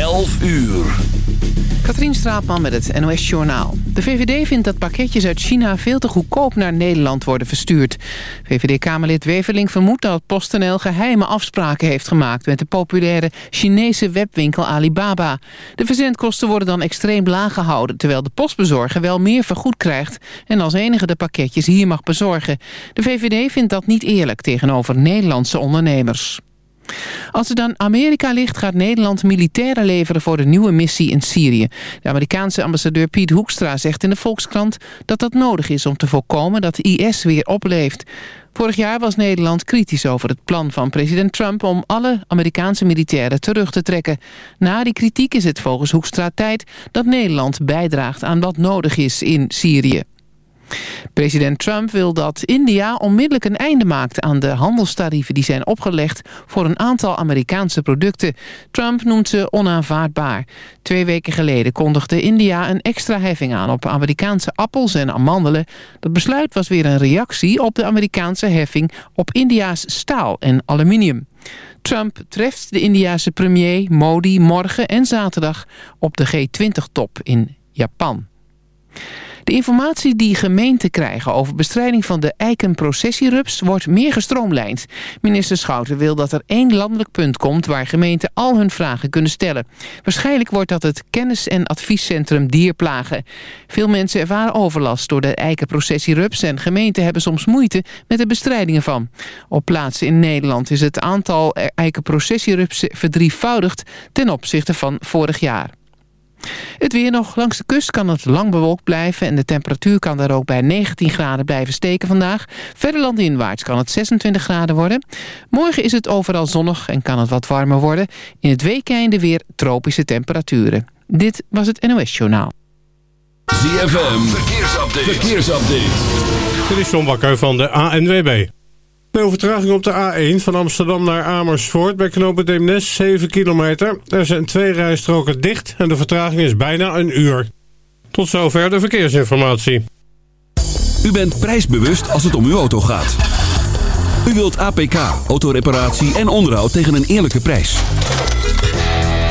11 uur. Katrien Straatman met het NOS Journaal. De VVD vindt dat pakketjes uit China veel te goedkoop naar Nederland worden verstuurd. VVD-Kamerlid Weverling vermoedt dat PostNL geheime afspraken heeft gemaakt... met de populaire Chinese webwinkel Alibaba. De verzendkosten worden dan extreem laag gehouden... terwijl de postbezorger wel meer vergoed krijgt... en als enige de pakketjes hier mag bezorgen. De VVD vindt dat niet eerlijk tegenover Nederlandse ondernemers. Als er dan Amerika ligt, gaat Nederland militairen leveren voor de nieuwe missie in Syrië. De Amerikaanse ambassadeur Piet Hoekstra zegt in de Volkskrant dat dat nodig is om te voorkomen dat IS weer opleeft. Vorig jaar was Nederland kritisch over het plan van president Trump om alle Amerikaanse militairen terug te trekken. Na die kritiek is het volgens Hoekstra tijd dat Nederland bijdraagt aan wat nodig is in Syrië. President Trump wil dat India onmiddellijk een einde maakt aan de handelstarieven die zijn opgelegd voor een aantal Amerikaanse producten. Trump noemt ze onaanvaardbaar. Twee weken geleden kondigde India een extra heffing aan op Amerikaanse appels en amandelen. Dat besluit was weer een reactie op de Amerikaanse heffing op India's staal en aluminium. Trump treft de Indiase premier Modi morgen en zaterdag op de G20-top in Japan. De informatie die gemeenten krijgen over bestrijding van de eikenprocessierups wordt meer gestroomlijnd. Minister Schouten wil dat er één landelijk punt komt waar gemeenten al hun vragen kunnen stellen. Waarschijnlijk wordt dat het kennis- en adviescentrum Dierplagen. Veel mensen ervaren overlast door de eikenprocessierups en gemeenten hebben soms moeite met de bestrijding ervan. Op plaatsen in Nederland is het aantal eikenprocessierupsen verdrievoudigd ten opzichte van vorig jaar. Het weer nog. Langs de kust kan het lang bewolkt blijven... en de temperatuur kan daar ook bij 19 graden blijven steken vandaag. Verder landinwaarts kan het 26 graden worden. Morgen is het overal zonnig en kan het wat warmer worden. In het weekende weer tropische temperaturen. Dit was het NOS Journaal. ZFM, verkeersupdate. verkeersupdate. Dit is John Bakker van de ANWB. De overtraging op de A1 van Amsterdam naar Amersfoort bij knooppunt Eemnes 7 kilometer. Er zijn twee rijstroken dicht en de vertraging is bijna een uur. Tot zover de verkeersinformatie. U bent prijsbewust als het om uw auto gaat. U wilt APK, autoreparatie en onderhoud tegen een eerlijke prijs.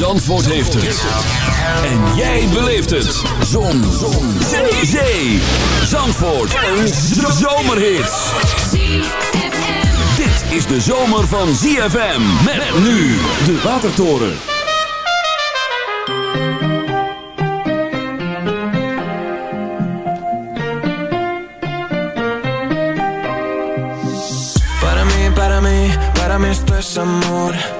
Zandvoort heeft het. En jij beleeft het. Zon. Zon. Zee. Zee. Zandvoort. Een zomerhit. Dit is de zomer van ZFM. Met nu de Watertoren. Para mí, para mí, para amor.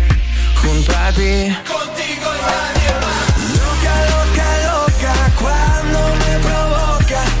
raccontati Contigo in radio. Loca, loca, loca, quando me provoca.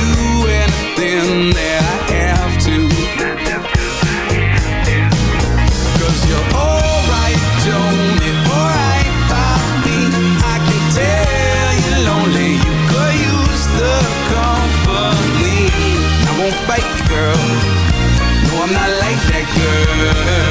something that I have to. Cause you're alright, don't be alright by me. I can tell you're lonely, you could use the company. I won't fight, girl. No, I'm not like that girl.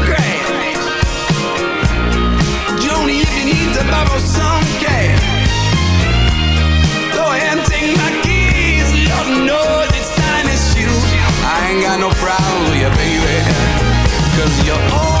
no problem, yeah, baby. Cause you're all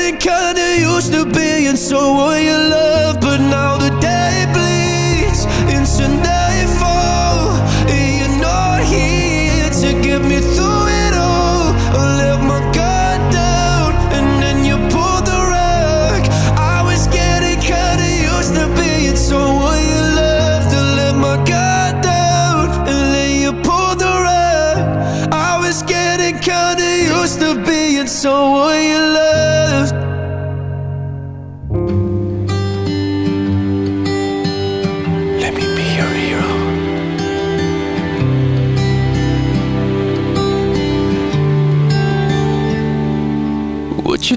it kinda used to be, and so were your love, but now